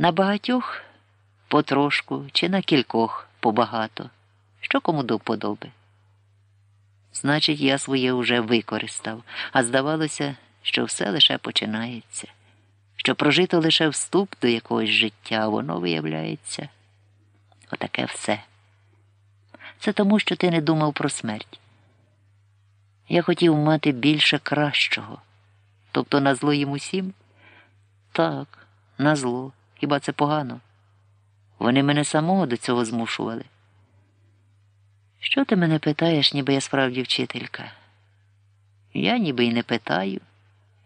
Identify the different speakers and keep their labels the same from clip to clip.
Speaker 1: На багатьох потрошку чи на кількох побагато. Що кому до вподоби? Значить, я своє уже використав, а здавалося, що все лише починається, що прожито лише вступ до якогось життя, воно виявляється. Отаке все. Це тому, що ти не думав про смерть. Я хотів мати більше кращого. Тобто на зло їм усім? Так, на зло. Хіба це погано? Вони мене самого до цього змушували. Що ти мене питаєш, ніби я справді вчителька? Я ніби й не питаю.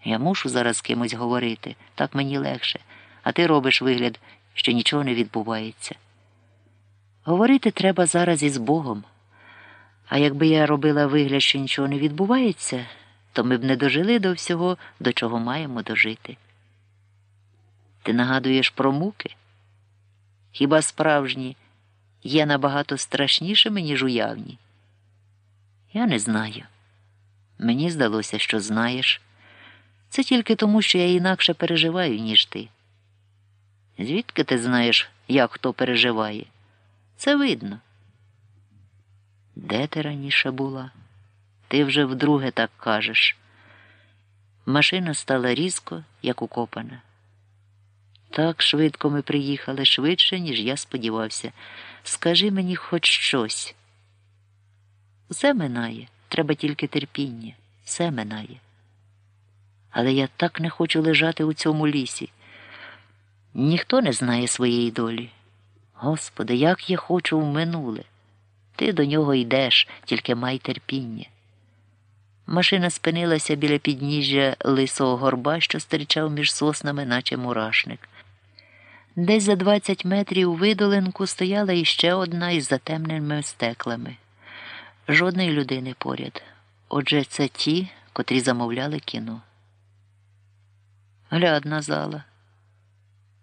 Speaker 1: Я мушу зараз з кимось говорити, так мені легше, а ти робиш вигляд, що нічого не відбувається. Говорити треба зараз із Богом. А якби я робила вигляд, що нічого не відбувається, то ми б не дожили до всього, до чого маємо дожити. Ти нагадуєш про муки? Хіба справжні є набагато страшнішими, ніж уявні? Я не знаю. Мені здалося, що знаєш. Це тільки тому, що я інакше переживаю, ніж ти. Звідки ти знаєш, як хто переживає? Це видно. Де ти раніше була? Ти вже вдруге так кажеш. Машина стала різко, як укопана. Так швидко ми приїхали, швидше, ніж я сподівався. Скажи мені хоч щось. Все минає, треба тільки терпіння, все минає. Але я так не хочу лежати у цьому лісі. Ніхто не знає своєї долі. Господи, як я хочу в минуле. Ти до нього йдеш, тільки май терпіння. Машина спинилася біля підніжжя лисого горба, що стирчав між соснами, наче мурашник. Десь за двадцять метрів у видолинку стояла іще одна із затемненими стеклами. Жодної людини поряд. Отже, це ті, котрі замовляли кіно. Глядна зала.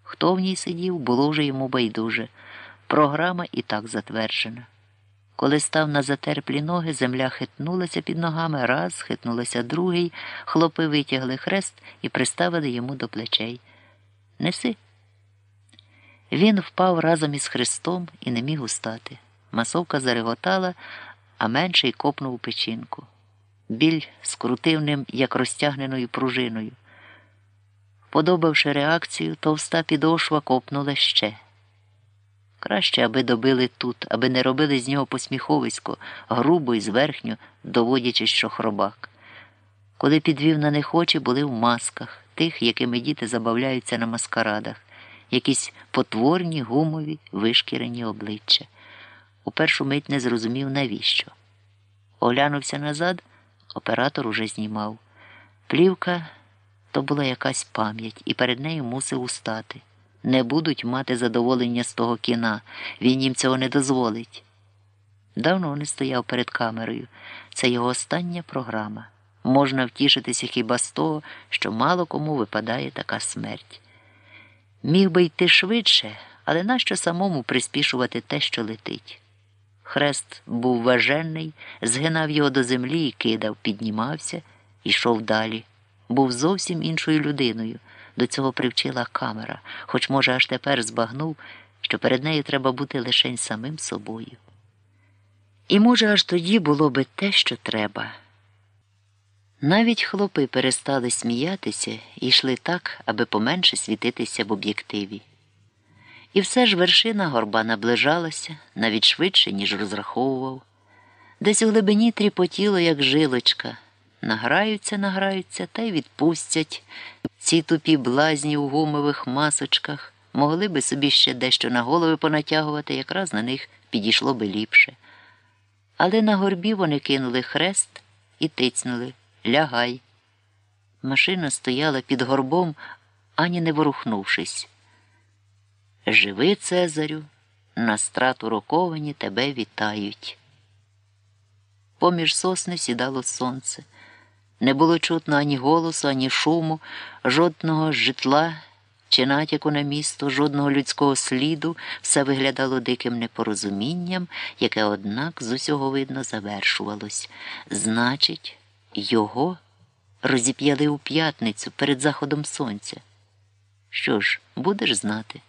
Speaker 1: Хто в ній сидів, було вже йому байдуже. Програма і так затверджена. Коли став на затерплі ноги, земля хитнулася під ногами, раз, хитнулася другий, хлопи витягли хрест і приставили йому до плечей. Неси. Він впав разом із хрестом і не міг устати. Масовка зареготала, а менший копнув у печінку. Біль скрутив ним, як розтягненою пружиною. Подобавши реакцію, товста підошва копнула ще. Краще, аби добили тут, аби не робили з нього посміховисько, грубо і зверхньо, доводячи, що хробак. Коли підвів на них очі, були в масках, тих, якими діти забавляються на маскарадах, якісь потворні, гумові, вишкірені обличчя. У першу мить не зрозумів, навіщо. Оглянувся назад, оператор уже знімав. Плівка то була якась пам'ять, і перед нею мусив устати не будуть мати задоволення з того кіна, він їм цього не дозволить. Давно не стояв перед камерою. Це його остання програма. Можна втішитися хіба з того, що мало кому випадає така смерть. Міг би йти швидше, але нащо самому приспішувати те, що летить? Хрест був важенний, згинав його до землі і кидав, піднімався йшов далі. Був зовсім іншою людиною. До цього привчила камера, хоч, може, аж тепер збагнув, що перед нею треба бути лишень самим собою. І, може, аж тоді було би те, що треба. Навіть хлопи перестали сміятися і йшли так, аби поменше світитися в об'єктиві. І все ж вершина горба наближалася навіть швидше, ніж розраховував. Десь у глибині тріпотіло, як жилочка. Награються, награються та й відпустять. Ці тупі блазні у гумових масочках могли би собі ще дещо на голови понатягувати, якраз на них підійшло би ліпше. Але на горбі вони кинули хрест і тицнули лягай. Машина стояла під горбом, ані не ворухнувшись. Живи, Цезарю, на страту роковані тебе вітають. Поміж сосни сідало сонце. Не було чутно ані голосу, ані шуму, жодного житла чи натяку на місто, жодного людського сліду, все виглядало диким непорозумінням, яке, однак, з усього видно завершувалось. Значить, його розіп'яли у п'ятницю перед заходом сонця. Що ж, будеш знати?